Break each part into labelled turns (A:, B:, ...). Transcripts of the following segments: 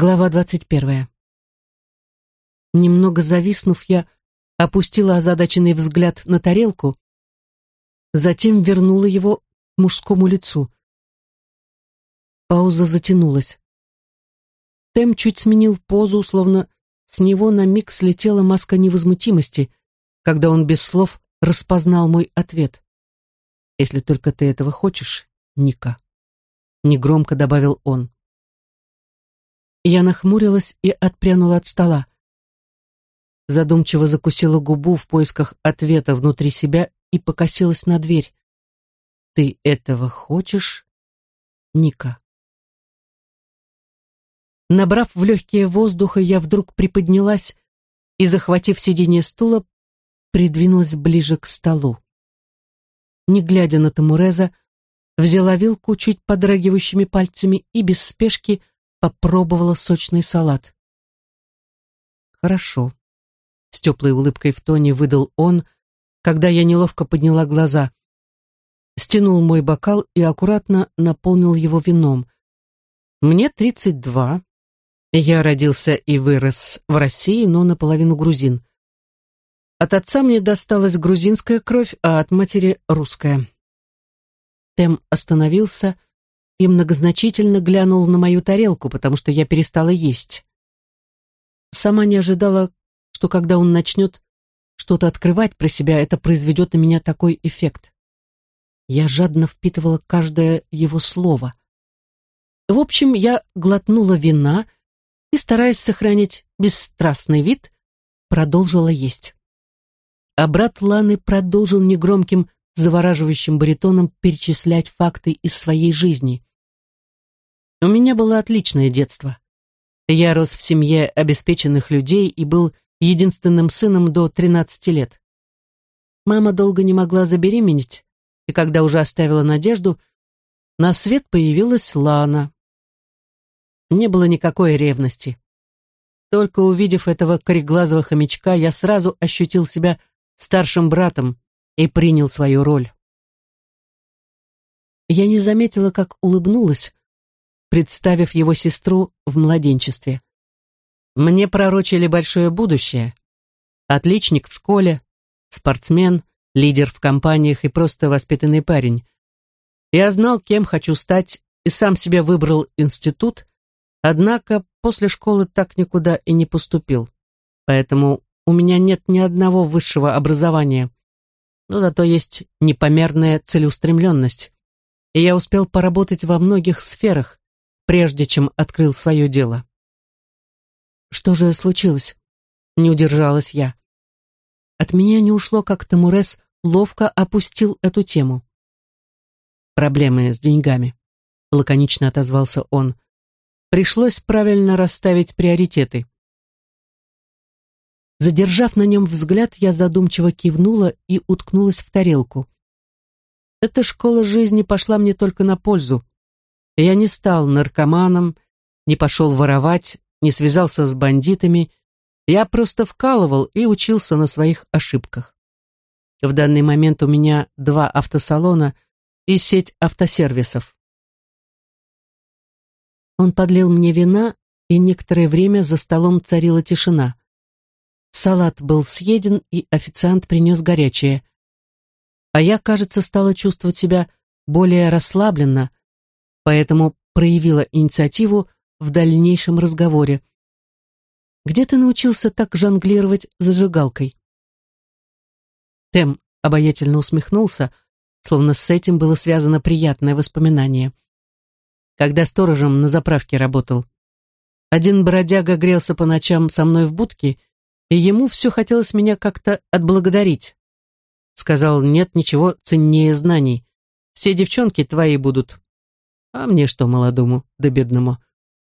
A: Глава двадцать первая. Немного зависнув, я опустила озадаченный взгляд на тарелку, затем вернула его мужскому лицу. Пауза затянулась. Тем чуть сменил позу, словно с него на миг слетела маска невозмутимости, когда он без слов распознал мой ответ. «Если только ты этого хочешь, Ника», — негромко добавил он. Я нахмурилась и отпрянула от стола. Задумчиво закусила губу в поисках ответа внутри себя и покосилась на дверь. «Ты этого хочешь, Ника?» Набрав в легкие воздуха, я вдруг приподнялась и, захватив сиденье стула, придвинулась ближе к столу. Не глядя на Тамуреза, взяла вилку чуть подрагивающими пальцами и без спешки попробовала сочный салат. «Хорошо», — с теплой улыбкой в тоне выдал он, когда я неловко подняла глаза. Стянул мой бокал и аккуратно наполнил его вином. «Мне тридцать два. Я родился и вырос в России, но наполовину грузин. От отца мне досталась грузинская кровь, а от матери — русская». Тем остановился и многозначительно глянул на мою тарелку, потому что я перестала есть. Сама не ожидала, что когда он начнет что-то открывать про себя, это произведет на меня такой эффект. Я жадно впитывала каждое его слово. В общем, я глотнула вина и, стараясь сохранить бесстрастный вид, продолжила есть. А брат Ланы продолжил негромким, завораживающим баритоном перечислять факты из своей жизни. У меня было отличное детство. Я рос в семье обеспеченных людей и был единственным сыном до 13 лет. Мама долго не могла забеременеть, и когда уже оставила надежду, на свет появилась Лана. Не было никакой ревности. Только увидев этого кореглазого хомячка, я сразу ощутил себя старшим братом и принял свою роль. Я не заметила, как улыбнулась, представив его сестру в младенчестве. Мне пророчили большое будущее. Отличник в школе, спортсмен, лидер в компаниях и просто воспитанный парень. Я знал, кем хочу стать, и сам себе выбрал институт, однако после школы так никуда и не поступил. Поэтому у меня нет ни одного высшего образования, но зато есть непомерная целеустремленность. И я успел поработать во многих сферах, прежде чем открыл свое дело. Что же случилось? Не удержалась я. От меня не ушло, как Тамурес ловко опустил эту тему. Проблемы с деньгами, лаконично отозвался он. Пришлось правильно расставить приоритеты. Задержав на нем взгляд, я задумчиво кивнула и уткнулась в тарелку. Эта школа жизни пошла мне только на пользу. Я не стал наркоманом, не пошел воровать, не связался с бандитами. Я просто вкалывал и учился на своих ошибках. В данный момент у меня два автосалона и сеть автосервисов. Он подлил мне вина, и некоторое время за столом царила тишина. Салат был съеден, и официант принес горячее. А я, кажется, стала чувствовать себя более расслабленно, поэтому проявила инициативу в дальнейшем разговоре. «Где ты научился так жонглировать зажигалкой?» Тем обаятельно усмехнулся, словно с этим было связано приятное воспоминание. Когда сторожем на заправке работал. Один бродяга грелся по ночам со мной в будке, и ему все хотелось меня как-то отблагодарить. Сказал, нет ничего ценнее знаний. Все девчонки твои будут. А мне что, молодому да бедному?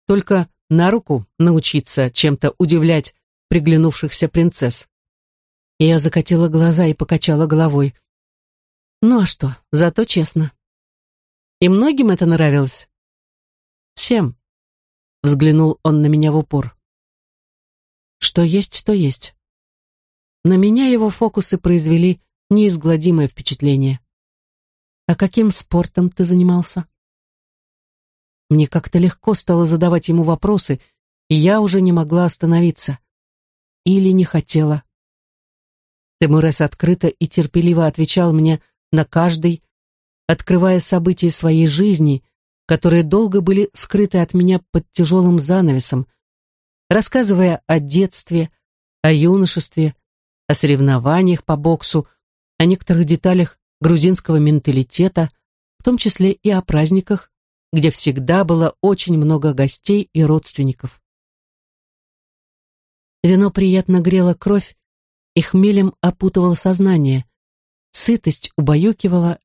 A: Только на руку научиться чем-то удивлять приглянувшихся принцесс. Я закатила глаза и покачала головой. Ну а что, зато честно. И многим это нравилось? Всем. Взглянул он на меня в упор. Что есть, то есть. На меня его фокусы произвели неизгладимое впечатление. А каким спортом ты занимался? Мне как-то легко стало задавать ему вопросы, и я уже не могла остановиться. Или не хотела. Темурес открыто и терпеливо отвечал мне на каждый, открывая события своей жизни, которые долго были скрыты от меня под тяжелым занавесом, рассказывая о детстве, о юношестве, о соревнованиях по боксу, о некоторых деталях грузинского менталитета, в том числе и о праздниках, где всегда было очень много гостей и родственников. Вино приятно грело кровь и хмелем опутывало сознание. Сытость убаюкивала,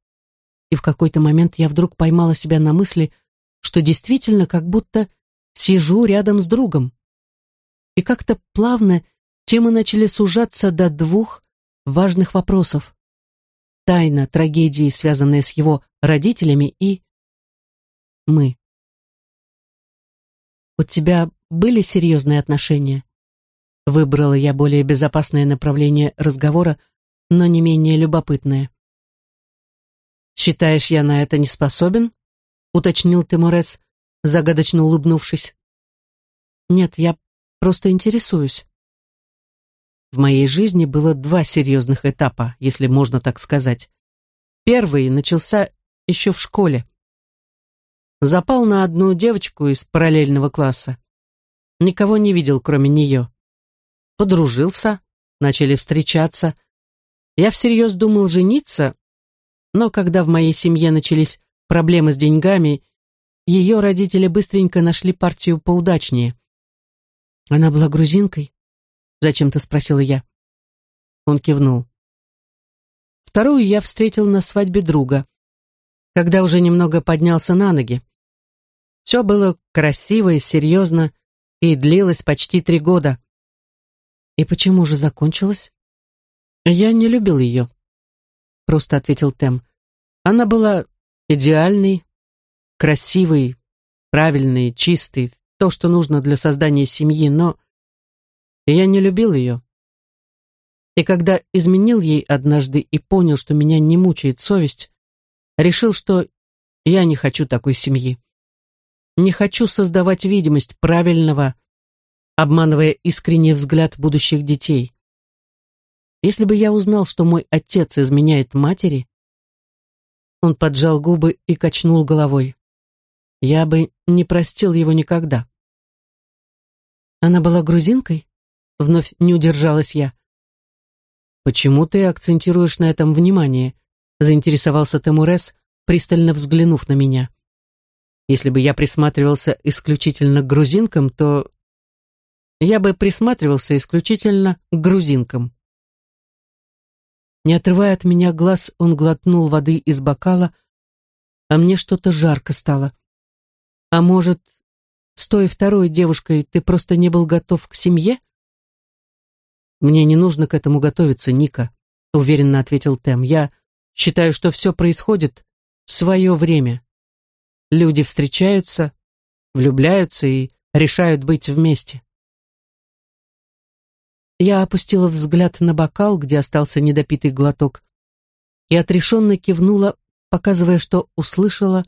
A: и в какой-то момент я вдруг поймала себя на мысли, что действительно как будто сижу рядом с другом. И как-то плавно темы начали сужаться до двух важных вопросов. Тайна трагедии, связанная с его родителями, и мы. «У тебя были серьезные отношения?» Выбрала я более безопасное направление разговора, но не менее любопытное. «Считаешь, я на это не способен?» — уточнил Тимурес, загадочно улыбнувшись. «Нет, я просто интересуюсь». В моей жизни было два серьезных этапа, если можно так сказать. Первый начался еще в школе. Запал на одну девочку из параллельного класса. Никого не видел, кроме нее подружился, начали встречаться. Я всерьез думал жениться, но когда в моей семье начались проблемы с деньгами, ее родители быстренько нашли партию поудачнее. Она была грузинкой? Зачем-то спросила я. Он кивнул. Вторую я встретил на свадьбе друга, когда уже немного поднялся на ноги. Все было красиво и серьезно, и длилось почти три года. И почему же закончилось? Я не любил ее, просто ответил Тем. Она была идеальной, красивой, правильной, чистой, то, что нужно для создания семьи, но я не любил ее. И когда изменил ей однажды и понял, что меня не мучает совесть, решил, что я не хочу такой семьи. Не хочу создавать видимость правильного, обманывая искренний взгляд будущих детей. Если бы я узнал, что мой отец изменяет матери, он поджал губы и качнул головой. Я бы не простил его никогда. Она была грузинкой? Вновь не удержалась я. Почему ты акцентируешь на этом внимание? Заинтересовался Темурес, пристально взглянув на меня. Если бы я присматривался исключительно к грузинкам, то я бы присматривался исключительно к грузинкам. Не отрывая от меня глаз, он глотнул воды из бокала, а мне что-то жарко стало. А может, с той второй девушкой ты просто не был готов к семье? Мне не нужно к этому готовиться, Ника, уверенно ответил Тем. Я считаю, что все происходит в свое время. Люди встречаются, влюбляются и решают быть вместе. Я опустила взгляд на бокал, где остался недопитый глоток, и отрешенно кивнула, показывая, что услышала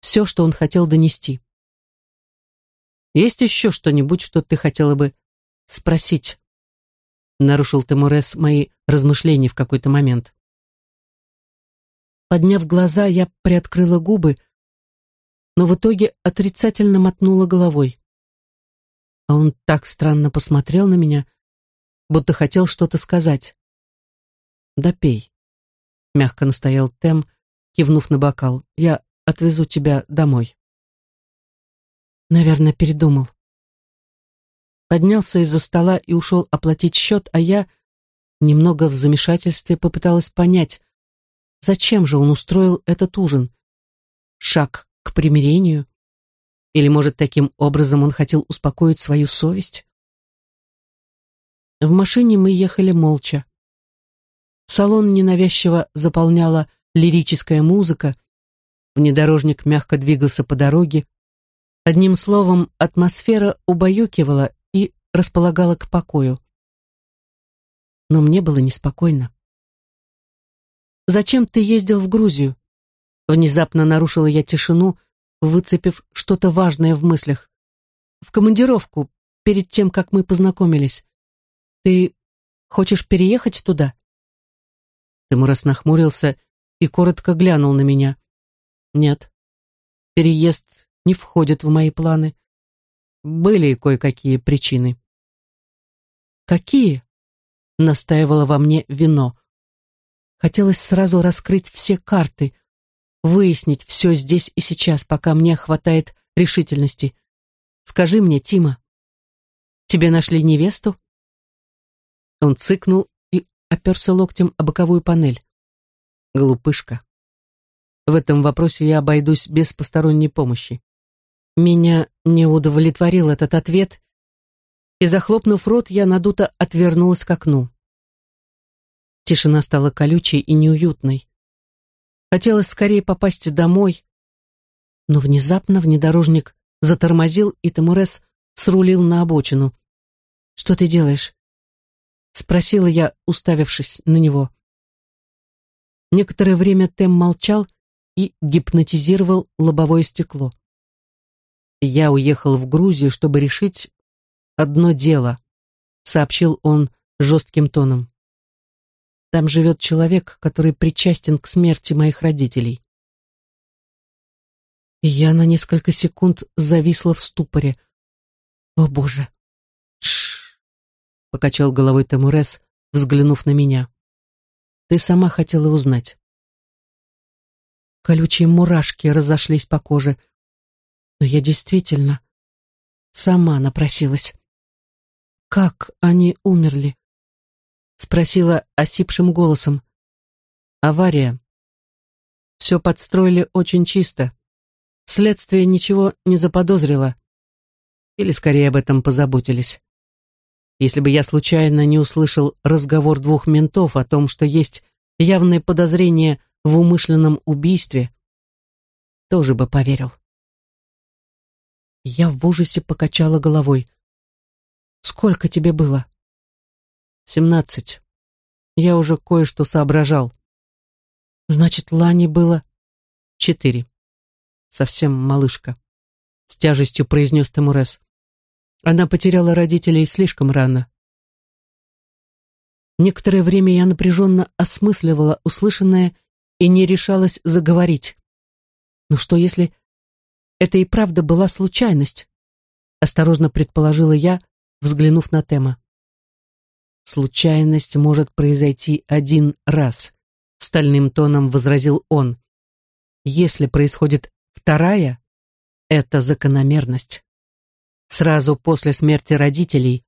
A: все, что он хотел донести. «Есть еще что-нибудь, что ты хотела бы спросить?» Нарушил Тимурес мои размышления в какой-то момент. Подняв глаза, я приоткрыла губы, но в итоге отрицательно мотнула головой. А он так странно посмотрел на меня, будто хотел что-то сказать. «Да пей», — мягко настоял Тем, кивнув на бокал. «Я отвезу тебя домой». Наверное, передумал. Поднялся из-за стола и ушел оплатить счет, а я, немного в замешательстве, попыталась понять, зачем же он устроил этот ужин. Шаг к примирению? Или, может, таким образом он хотел успокоить свою совесть? В машине мы ехали молча. Салон ненавязчиво заполняла лирическая музыка, внедорожник мягко двигался по дороге. Одним словом, атмосфера убаюкивала и располагала к покою. Но мне было неспокойно. «Зачем ты ездил в Грузию?» Внезапно нарушила я тишину, выцепив что-то важное в мыслях. «В командировку, перед тем, как мы познакомились. Ты хочешь переехать туда?» Тимурас нахмурился и коротко глянул на меня. «Нет, переезд не входит в мои планы. Были кое-какие причины». «Какие?» — настаивало во мне вино. Хотелось сразу раскрыть все карты, выяснить все здесь и сейчас, пока мне хватает решительности. Скажи мне, Тима, тебе нашли невесту? Он цыкнул и оперся локтем о боковую панель. Глупышка. В этом вопросе я обойдусь без посторонней помощи. Меня не удовлетворил этот ответ, и, захлопнув рот, я надуто отвернулась к окну. Тишина стала колючей и неуютной. Хотелось скорее попасть домой, но внезапно внедорожник затормозил, и Тамурес срулил на обочину. «Что ты делаешь?» — спросила я, уставившись на него. Некоторое время Тем молчал и гипнотизировал лобовое стекло. «Я уехал в Грузию, чтобы решить одно дело», — сообщил он жестким тоном. Там живет человек, который причастен к смерти моих родителей. я на несколько секунд зависла в ступоре. О, Боже! Тш! покачал головой Тамурес, взглянув на меня. Ты сама хотела узнать. Колючие мурашки разошлись по коже. Но я действительно сама напросилась. Как они умерли? Спросила осипшим голосом. Авария. Все подстроили очень чисто. Следствие ничего не заподозрило. Или скорее об этом позаботились. Если бы я случайно не услышал разговор двух ментов о том, что есть явное подозрение в умышленном убийстве, тоже бы поверил. Я в ужасе покачала головой. «Сколько тебе было?» Семнадцать. Я уже кое-что соображал. Значит, Лане было четыре. Совсем малышка. С тяжестью произнес Тамурес. Она потеряла родителей слишком рано. Некоторое время я напряженно осмысливала услышанное и не решалась заговорить. Но что если это и правда была случайность? Осторожно предположила я, взглянув на Тема. Случайность может произойти один раз, стальным тоном возразил он. Если происходит вторая, это закономерность. Сразу после смерти родителей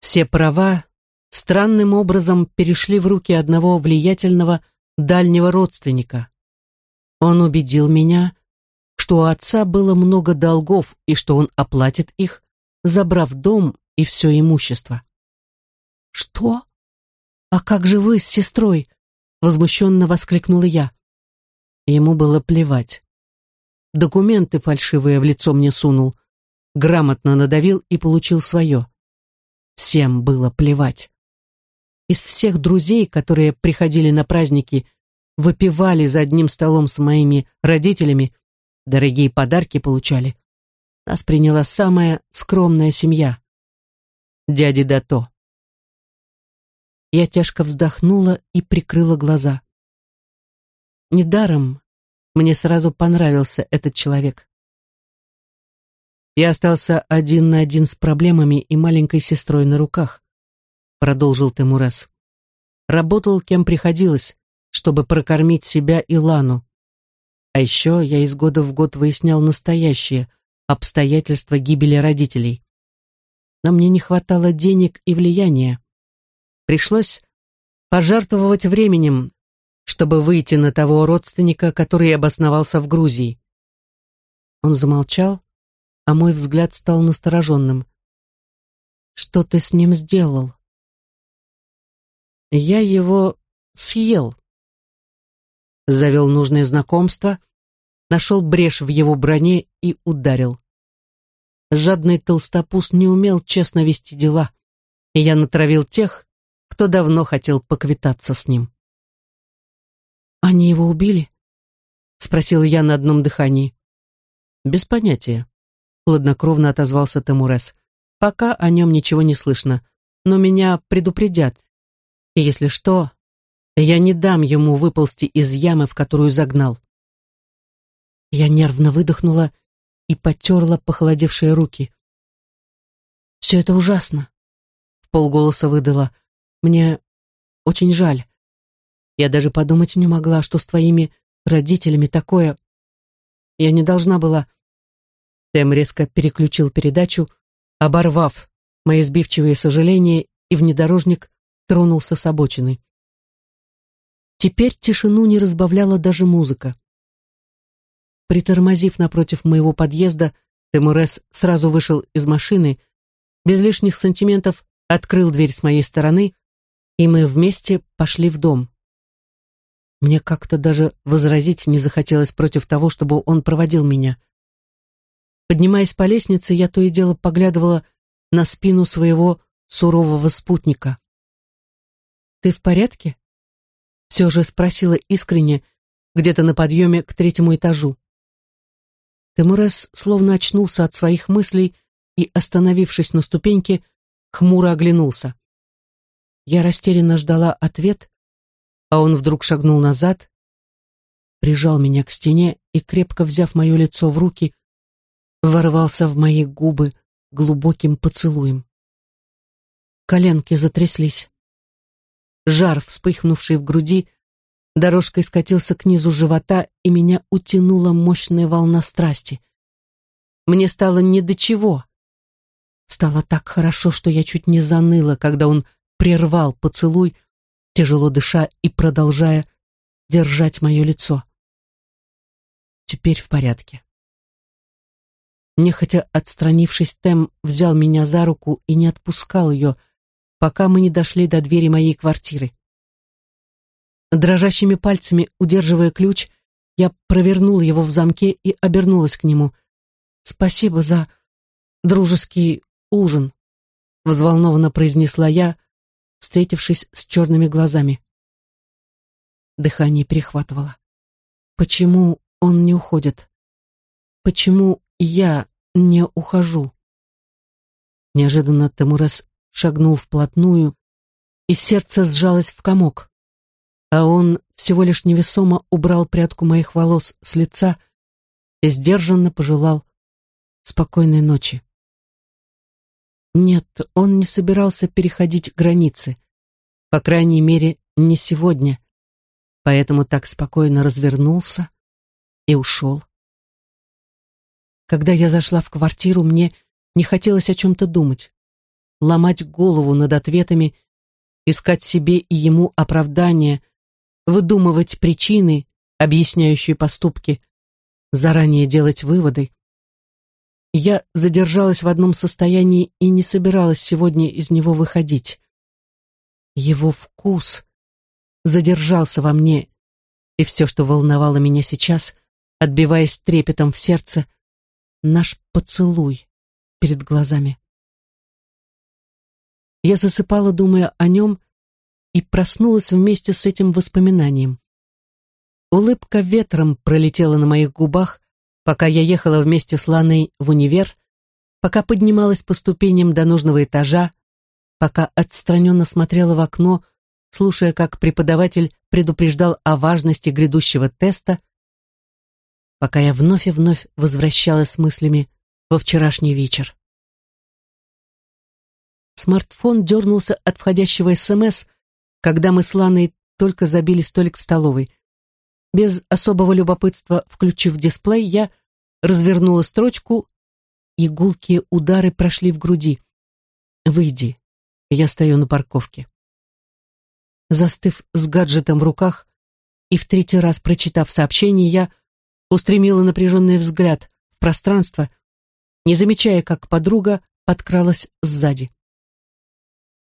A: все права странным образом перешли в руки одного влиятельного дальнего родственника. Он убедил меня, что у отца было много долгов и что он оплатит их, забрав дом и все имущество. «Что? А как же вы с сестрой?» Возмущенно воскликнула я. Ему было плевать. Документы фальшивые в лицо мне сунул, грамотно надавил и получил свое. Всем было плевать. Из всех друзей, которые приходили на праздники, выпивали за одним столом с моими родителями, дорогие подарки получали. Нас приняла самая скромная семья. Дяди Дато. Я тяжко вздохнула и прикрыла глаза. Недаром мне сразу понравился этот человек. Я остался один на один с проблемами и маленькой сестрой на руках, продолжил Тимурас. Работал кем приходилось, чтобы прокормить себя и Лану. А еще я из года в год выяснял настоящие обстоятельства гибели родителей. Но мне не хватало денег и влияния. Пришлось пожертвовать временем, чтобы выйти на того родственника, который обосновался в Грузии. Он замолчал, а мой взгляд стал настороженным. «Что ты с ним сделал?» «Я его съел». Завел нужное знакомство, нашел брешь в его броне и ударил. Жадный толстопуз не умел честно вести дела, и я натравил тех, кто давно хотел поквитаться с ним. «Они его убили?» — спросила я на одном дыхании. «Без понятия», — хладнокровно отозвался Тамурес. Пока о нем ничего не слышно, но меня предупредят. И если что, я не дам ему выползти из ямы, в которую загнал. Я нервно выдохнула и потерла похолодевшие руки. «Все это ужасно», — в полголоса выдала. «Мне очень жаль. Я даже подумать не могла, что с твоими родителями такое... Я не должна была...» Тем резко переключил передачу, оборвав мои сбивчивые сожаления, и внедорожник тронулся с обочины. Теперь тишину не разбавляла даже музыка. Притормозив напротив моего подъезда, Темурес сразу вышел из машины, без лишних сантиментов открыл дверь с моей стороны, и мы вместе пошли в дом. Мне как-то даже возразить не захотелось против того, чтобы он проводил меня. Поднимаясь по лестнице, я то и дело поглядывала на спину своего сурового спутника. «Ты в порядке?» Все же спросила искренне, где-то на подъеме к третьему этажу. Темурес словно очнулся от своих мыслей и, остановившись на ступеньке, хмуро оглянулся. Я растерянно ждала ответ, а он вдруг шагнул назад, прижал меня к стене и, крепко взяв мое лицо в руки, ворвался в мои губы глубоким поцелуем. Коленки затряслись. Жар, вспыхнувший в груди, дорожкой скатился к низу живота, и меня утянула мощная волна страсти. Мне стало не до чего. Стало так хорошо, что я чуть не заныла, когда он прервал поцелуй, тяжело дыша и продолжая держать мое лицо. Теперь в порядке. Нехотя отстранившись, Тем взял меня за руку и не отпускал ее, пока мы не дошли до двери моей квартиры. Дрожащими пальцами, удерживая ключ, я провернула его в замке и обернулась к нему. «Спасибо за дружеский ужин», — взволнованно произнесла я, встретившись с черными глазами. Дыхание перехватывало. Почему он не уходит? Почему я не ухожу? Неожиданно Тамурас шагнул вплотную, и сердце сжалось в комок. А он всего лишь невесомо убрал прядку моих волос с лица и сдержанно пожелал спокойной ночи. Нет, он не собирался переходить границы. По крайней мере, не сегодня. Поэтому так спокойно развернулся и ушел. Когда я зашла в квартиру, мне не хотелось о чем-то думать ломать голову над ответами, искать себе и ему оправдания, выдумывать причины, объясняющие поступки, заранее делать выводы. Я задержалась в одном состоянии и не собиралась сегодня из него выходить. Его вкус задержался во мне, и все, что волновало меня сейчас, отбиваясь трепетом в сердце, наш поцелуй перед глазами. Я засыпала, думая о нем, и проснулась вместе с этим воспоминанием. Улыбка ветром пролетела на моих губах, пока я ехала вместе с Ланой в универ, пока поднималась по ступеням до нужного этажа, пока отстраненно смотрела в окно, слушая, как преподаватель предупреждал о важности грядущего теста, пока я вновь и вновь возвращалась с мыслями во вчерашний вечер. Смартфон дернулся от входящего СМС, когда мы с Ланой только забили столик в столовой. Без особого любопытства, включив дисплей, я развернула строчку, и гулкие удары прошли в груди. «Выйди». Я стою на парковке. Застыв с гаджетом в руках и в третий раз прочитав сообщение, я устремила напряженный взгляд в пространство, не замечая, как подруга подкралась сзади.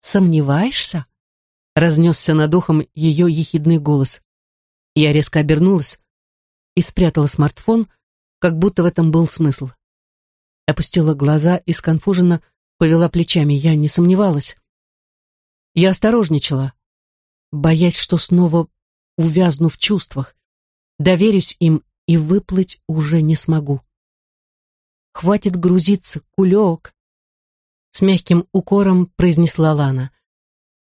A: «Сомневаешься?» — разнесся над ухом ее ехидный голос. Я резко обернулась и спрятала смартфон, как будто в этом был смысл. Опустила глаза и сконфуженно повела плечами. Я не сомневалась. Я осторожничала, боясь, что снова увязну в чувствах, доверюсь им и выплыть уже не смогу. Хватит грузиться, кулек. С мягким укором произнесла Лана.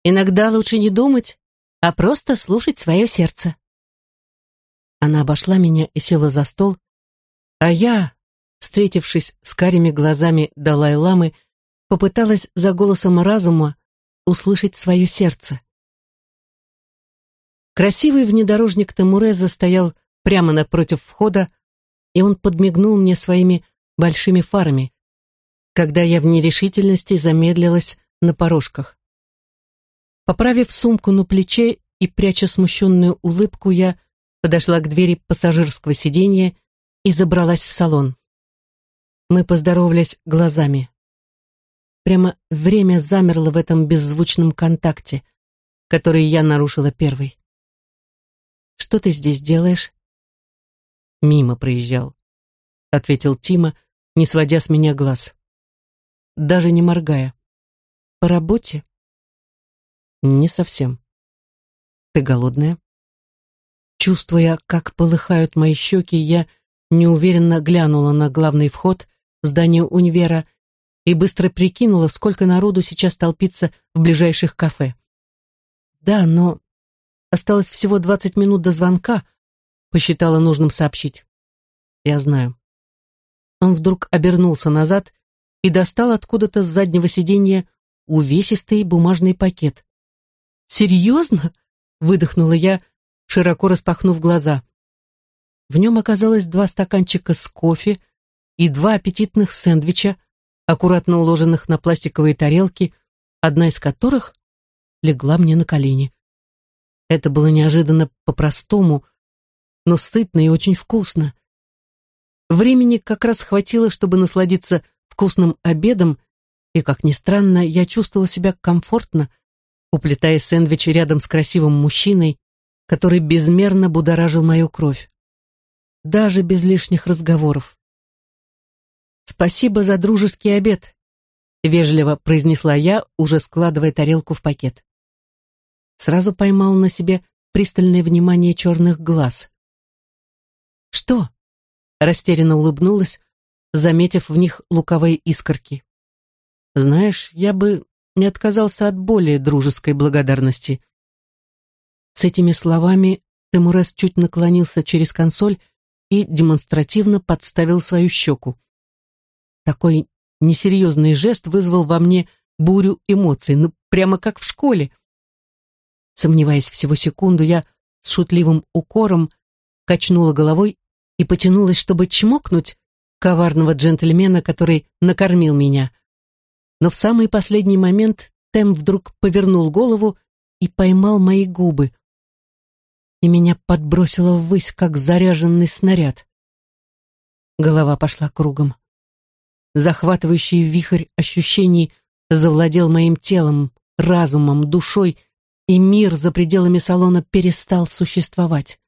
A: «Иногда лучше не думать, а просто слушать свое сердце». Она обошла меня и села за стол, а я, встретившись с карими глазами Далай-ламы, попыталась за голосом разума услышать свое сердце. Красивый внедорожник Тамуреза стоял прямо напротив входа, и он подмигнул мне своими большими фарами, когда я в нерешительности замедлилась на порожках. Поправив сумку на плече и пряча смущенную улыбку, я подошла к двери пассажирского сиденья и забралась в салон. Мы поздоровались глазами. Прямо время замерло в этом беззвучном контакте, который я нарушила первой. «Что ты здесь делаешь?» «Мимо проезжал», — ответил Тима, не сводя с меня глаз. Даже не моргая. «По работе?» «Не совсем». «Ты голодная?» Чувствуя, как полыхают мои щеки, я неуверенно глянула на главный вход в здание универа и быстро прикинула, сколько народу сейчас толпится в ближайших кафе. Да, но осталось всего 20 минут до звонка, посчитала нужным сообщить. Я знаю. Он вдруг обернулся назад и достал откуда-то с заднего сиденья увесистый бумажный пакет. «Серьезно?» — выдохнула я, широко распахнув глаза. В нем оказалось два стаканчика с кофе и два аппетитных сэндвича, аккуратно уложенных на пластиковые тарелки, одна из которых легла мне на колени. Это было неожиданно по-простому, но стыдно и очень вкусно. Времени как раз хватило, чтобы насладиться вкусным обедом, и, как ни странно, я чувствовала себя комфортно, уплетая сэндвичи рядом с красивым мужчиной, который безмерно будоражил мою кровь даже без лишних разговоров. «Спасибо за дружеский обед», — вежливо произнесла я, уже складывая тарелку в пакет. Сразу поймал на себе пристальное внимание черных глаз. «Что?» — растерянно улыбнулась, заметив в них луковые искорки. «Знаешь, я бы не отказался от более дружеской благодарности». С этими словами Темурес чуть наклонился через консоль и демонстративно подставил свою щеку. Такой несерьезный жест вызвал во мне бурю эмоций, ну прямо как в школе. Сомневаясь всего секунду, я с шутливым укором качнула головой и потянулась, чтобы чмокнуть коварного джентльмена, который накормил меня. Но в самый последний момент Тем вдруг повернул голову и поймал мои губы и меня подбросило ввысь, как заряженный снаряд. Голова пошла кругом. Захватывающий вихрь ощущений завладел моим телом, разумом, душой, и мир за пределами салона перестал существовать.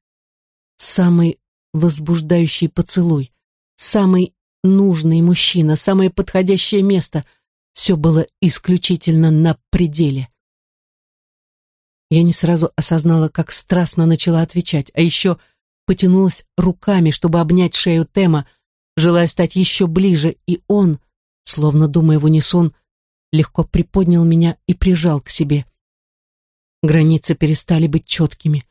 A: Самый возбуждающий поцелуй, самый нужный мужчина, самое подходящее место — все было исключительно на пределе. Я не сразу осознала, как страстно начала отвечать, а еще потянулась руками, чтобы обнять шею Тема, желая стать еще ближе, и он, словно думая в унисон, легко приподнял меня и прижал к себе. Границы перестали быть четкими.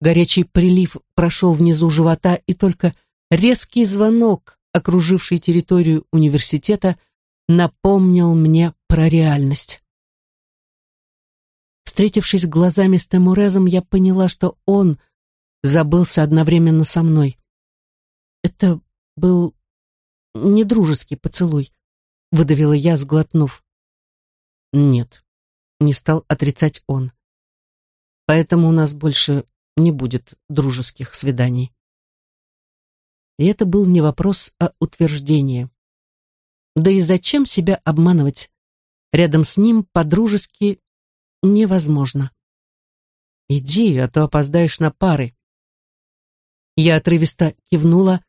A: Горячий прилив прошел внизу живота, и только резкий звонок, окруживший территорию университета, напомнил мне про реальность. Встретившись глазами с Темурезом, я поняла, что он забылся одновременно со мной. Это был недружеский поцелуй, выдавила я, сглотнув. Нет, не стал отрицать он. Поэтому у нас больше не будет дружеских свиданий. И это был не вопрос, а утверждение. Да и зачем себя обманывать? Рядом с ним по-дружески невозможно. «Иди, а то опоздаешь на пары». Я отрывисто кивнула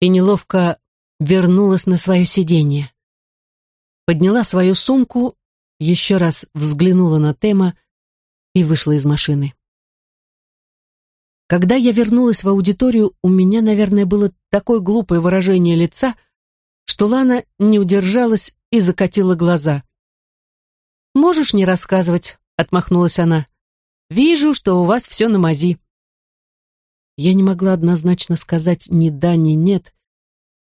A: и неловко вернулась на свое сиденье. Подняла свою сумку, еще раз взглянула на Тема и вышла из машины. Когда я вернулась в аудиторию, у меня, наверное, было такое глупое выражение лица, что Лана не удержалась и закатила глаза. «Можешь не рассказывать», — отмахнулась она. «Вижу, что у вас все на мази». Я не могла однозначно сказать ни да, ни нет,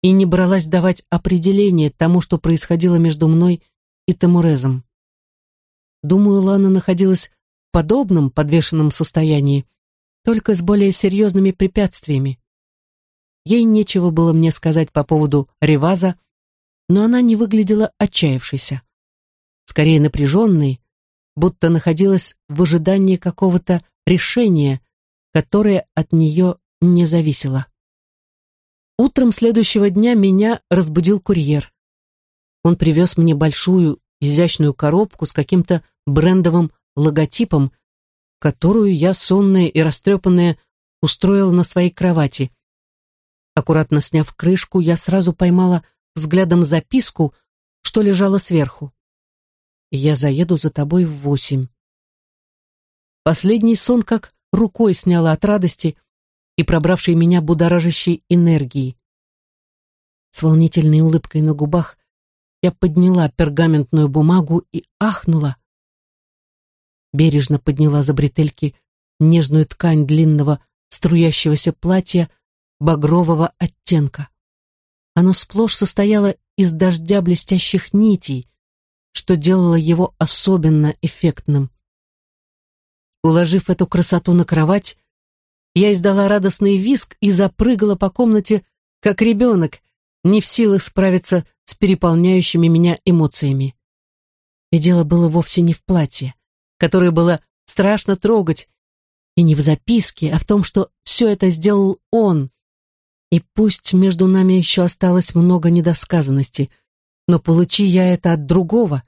A: и не бралась давать определение тому, что происходило между мной и Тамурезом. Думаю, Лана находилась в подобном подвешенном состоянии, только с более серьезными препятствиями. Ей нечего было мне сказать по поводу Реваза, но она не выглядела отчаявшейся. Скорее напряженной, будто находилась в ожидании какого-то решения, которое от нее не зависело. Утром следующего дня меня разбудил курьер. Он привез мне большую, изящную коробку с каким-то брендовым логотипом, которую я, сонная и растрепанная, устроила на своей кровати. Аккуратно сняв крышку, я сразу поймала взглядом записку, что лежала сверху. «Я заеду за тобой в восемь». Последний сон как рукой сняла от радости и пробравшей меня будоражащей энергии. С волнительной улыбкой на губах я подняла пергаментную бумагу и ахнула. Бережно подняла за бретельки нежную ткань длинного струящегося платья багрового оттенка. Оно сплошь состояло из дождя блестящих нитей, что делало его особенно эффектным. Уложив эту красоту на кровать, я издала радостный визг и запрыгала по комнате, как ребенок, не в силах справиться с переполняющими меня эмоциями. И дело было вовсе не в платье, которое было страшно трогать, и не в записке, а в том, что все это сделал он, и пусть между нами еще осталось много недосказанности, но получи я это от другого,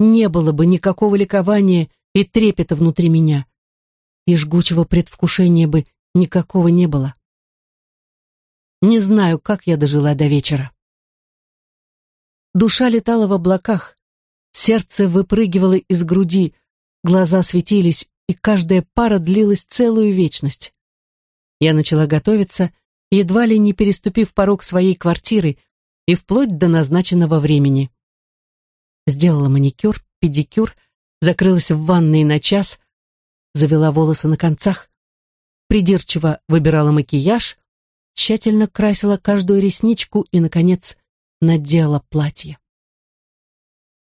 A: не было бы никакого ликования и трепета внутри меня, и жгучего предвкушения бы никакого не было. Не знаю, как я дожила до вечера. Душа летала в облаках, сердце выпрыгивало из груди, глаза светились, и каждая пара длилась целую вечность. Я начала готовиться едва ли не переступив порог своей квартиры и вплоть до назначенного времени. Сделала маникюр, педикюр, закрылась в ванной на час, завела волосы на концах, придирчиво выбирала макияж, тщательно красила каждую ресничку и, наконец, надела платье.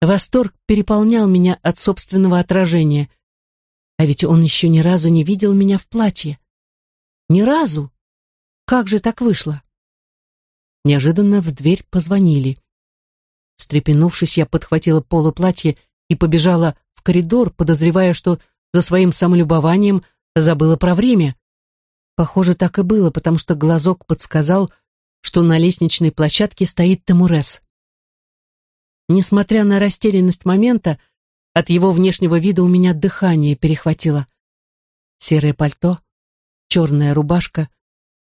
A: Восторг переполнял меня от собственного отражения, а ведь он еще ни разу не видел меня в платье. Ни разу. Как же так вышло? Неожиданно в дверь позвонили. Встрепенувшись, я подхватила поло платья и побежала в коридор, подозревая, что за своим самолюбованием забыла про время. Похоже, так и было, потому что глазок подсказал, что на лестничной площадке стоит Тамурес. Несмотря на растерянность момента, от его внешнего вида у меня дыхание перехватило. Серое пальто, черная рубашка,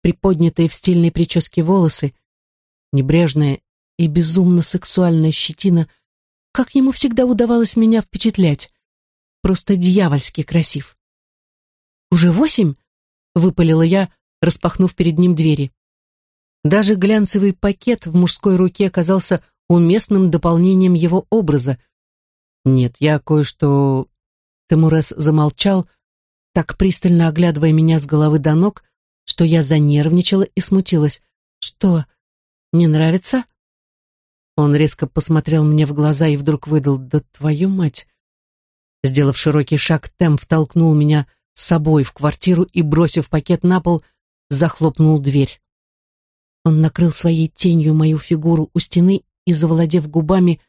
A: приподнятые в стильной прическе волосы, небрежная и безумно сексуальная щетина, как ему всегда удавалось меня впечатлять. Просто дьявольски красив. «Уже восемь?» — выпалила я, распахнув перед ним двери. Даже глянцевый пакет в мужской руке оказался уместным дополнением его образа. «Нет, я кое-что...» Тамурес замолчал, так пристально оглядывая меня с головы до ног, что я занервничала и смутилась. «Что, не нравится?» Он резко посмотрел мне в глаза и вдруг выдал «Да твою мать!» Сделав широкий шаг, Тем втолкнул меня с собой в квартиру и, бросив пакет на пол, захлопнул дверь. Он накрыл своей тенью мою фигуру у стены и, завладев губами,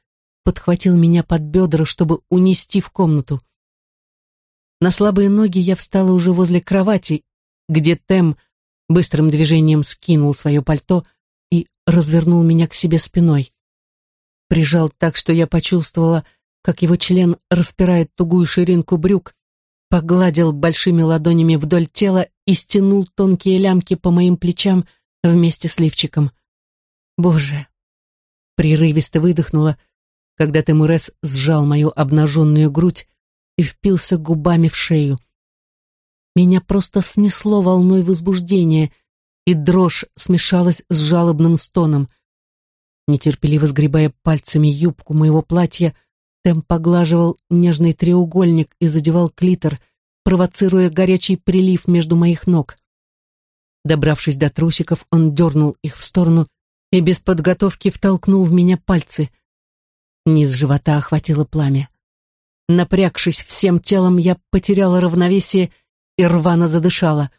A: подхватил меня под бедра, чтобы унести в комнату. На слабые ноги я встала уже возле кровати где Тем быстрым движением скинул свое пальто развернул меня к себе спиной. Прижал так, что я почувствовала, как его член распирает тугую ширинку брюк, погладил большими ладонями вдоль тела и стянул тонкие лямки по моим плечам вместе с лифчиком. Боже! Прерывисто выдохнула, когда Темурес сжал мою обнаженную грудь и впился губами в шею. Меня просто снесло волной возбуждения, и дрожь смешалась с жалобным стоном. Нетерпеливо сгребая пальцами юбку моего платья, Тем поглаживал нежный треугольник и задевал клитор, провоцируя горячий прилив между моих ног. Добравшись до трусиков, он дернул их в сторону и без подготовки втолкнул в меня пальцы. Низ живота охватило пламя. Напрягшись всем телом, я потеряла равновесие и рвано задышала.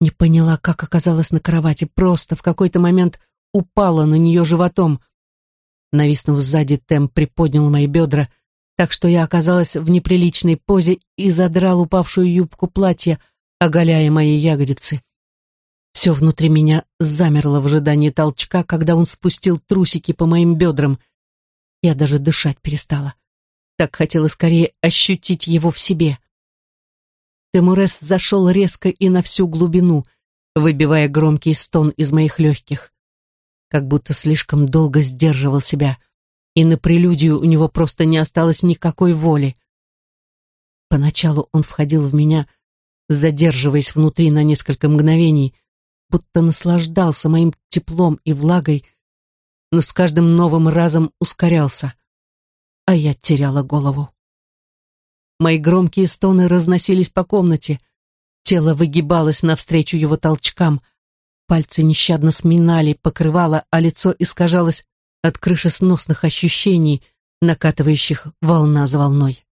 A: Не поняла, как оказалась на кровати, просто в какой-то момент упала на нее животом. Нависнув сзади, Тем приподнял мои бедра, так что я оказалась в неприличной позе и задрал упавшую юбку платья, оголяя мои ягодицы. Все внутри меня замерло в ожидании толчка, когда он спустил трусики по моим бедрам. Я даже дышать перестала. Так хотела скорее ощутить его в себе. Темурес зашел резко и на всю глубину, выбивая громкий стон из моих легких. Как будто слишком долго сдерживал себя, и на прелюдию у него просто не осталось никакой воли. Поначалу он входил в меня, задерживаясь внутри на несколько мгновений, будто наслаждался моим теплом и влагой, но с каждым новым разом ускорялся, а я теряла голову. Мои громкие стоны разносились по комнате. Тело выгибалось навстречу его толчкам. Пальцы нещадно сминали, покрывало, а лицо искажалось от крышесносных ощущений, накатывающих волна за волной.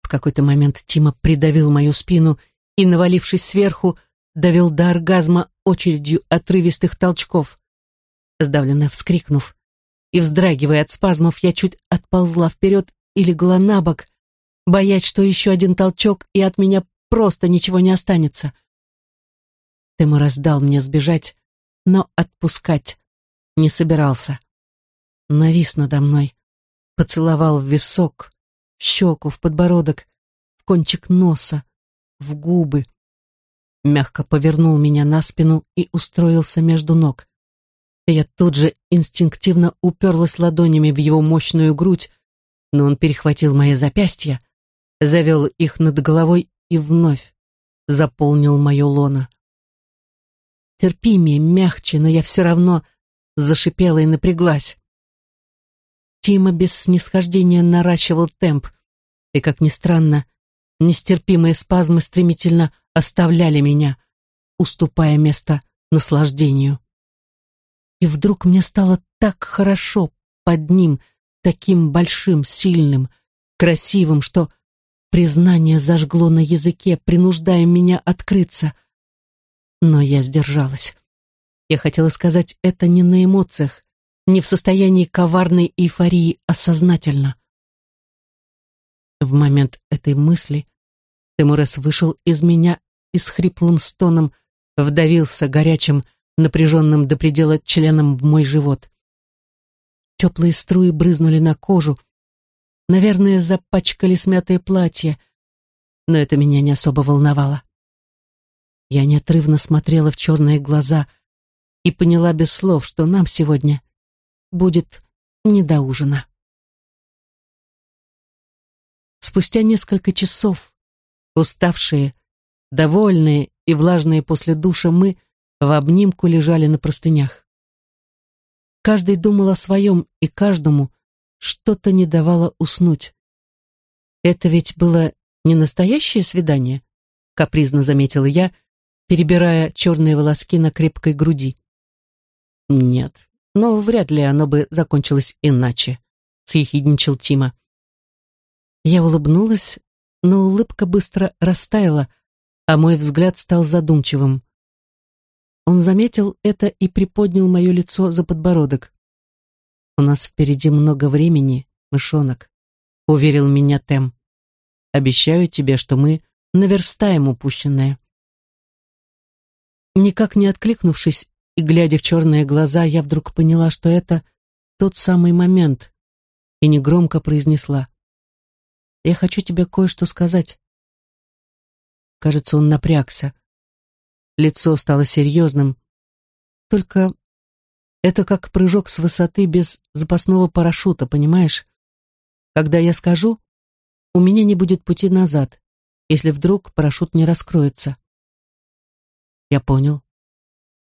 A: В какой-то момент Тима придавил мою спину и, навалившись сверху, довел до оргазма очередью отрывистых толчков. Сдавленно вскрикнув и вздрагивая от спазмов, я чуть отползла вперед и легла на бок, боясь, что еще один толчок, и от меня просто ничего не останется. Тему раздал мне сбежать, но отпускать не собирался. Навис надо мной, поцеловал в висок, в щеку, в подбородок, в кончик носа, в губы. Мягко повернул меня на спину и устроился между ног. Я тут же инстинктивно уперлась ладонями в его мощную грудь, но он перехватил мои запястья, завел их над головой и вновь заполнил мое лоно. Терпимее, мягче, но я все равно зашипела и напряглась. Тима без снисхождения наращивал темп, и, как ни странно, нестерпимые спазмы стремительно оставляли меня, уступая место наслаждению. И вдруг мне стало так хорошо под ним, таким большим, сильным, красивым, что Признание зажгло на языке, принуждая меня открыться. Но я сдержалась. Я хотела сказать это не на эмоциях, не в состоянии коварной эйфории, а сознательно. В момент этой мысли Темурес вышел из меня и с хриплым стоном вдавился горячим, напряженным до предела членом в мой живот. Теплые струи брызнули на кожу, Наверное, запачкали смятое платье, но это меня не особо волновало. Я неотрывно смотрела в черные глаза и поняла без слов, что нам сегодня будет не до ужина. Спустя несколько часов, уставшие, довольные и влажные после душа, мы в обнимку лежали на простынях. Каждый думал о своем, и каждому что-то не давало уснуть. «Это ведь было не настоящее свидание?» — капризно заметила я, перебирая черные волоски на крепкой груди. «Нет, но вряд ли оно бы закончилось иначе», — съехидничал Тима. Я улыбнулась, но улыбка быстро растаяла, а мой взгляд стал задумчивым. Он заметил это и приподнял мое лицо за подбородок. «У нас впереди много времени, мышонок», — уверил меня Тем. «Обещаю тебе, что мы наверстаем упущенное». Никак не откликнувшись и глядя в черные глаза, я вдруг поняла, что это тот самый момент, и негромко произнесла. «Я хочу тебе кое-что сказать». Кажется, он напрягся. Лицо стало серьезным. Только это как прыжок с высоты без запасного парашюта, понимаешь? Когда я скажу, у меня не будет пути назад, если вдруг парашют не раскроется. Я понял.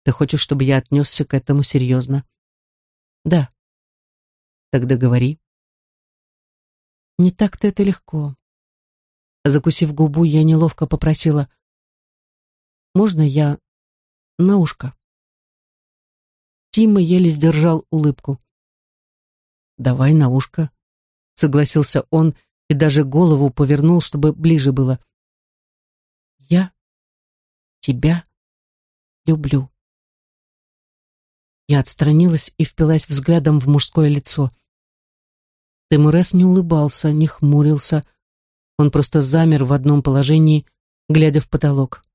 A: Ты хочешь, чтобы я отнесся к этому серьезно? Да. Тогда говори. Не так-то это легко. Закусив губу, я неловко попросила. Можно я на ушко? Тима еле сдержал улыбку. «Давай на ушко», — согласился он и даже голову повернул, чтобы ближе было. «Я тебя люблю». Я отстранилась и впилась взглядом в мужское лицо. Темурес не улыбался, не хмурился. Он просто замер в одном положении, глядя в потолок.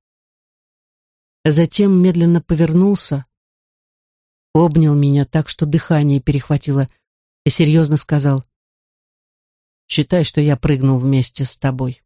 A: Затем медленно повернулся, обнял меня так, что дыхание перехватило, и серьезно сказал, «Считай, что я прыгнул вместе с тобой».